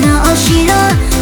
のお城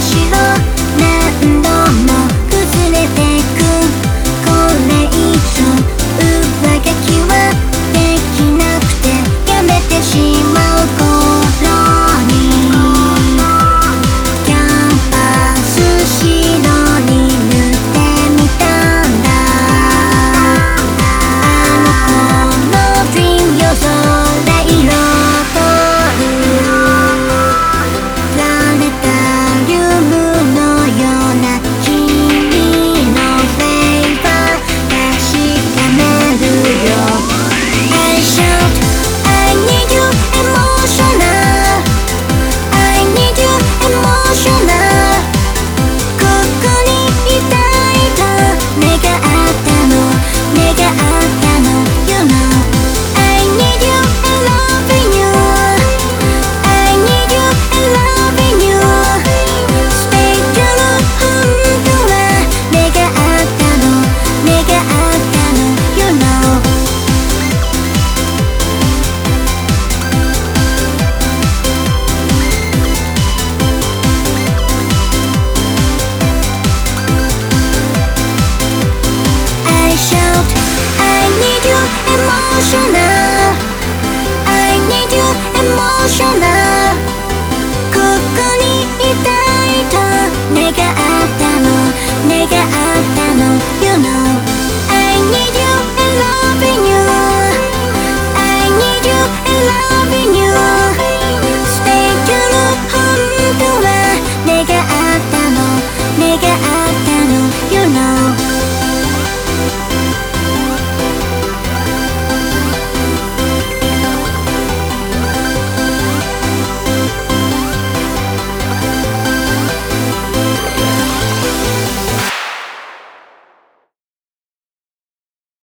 年の是的。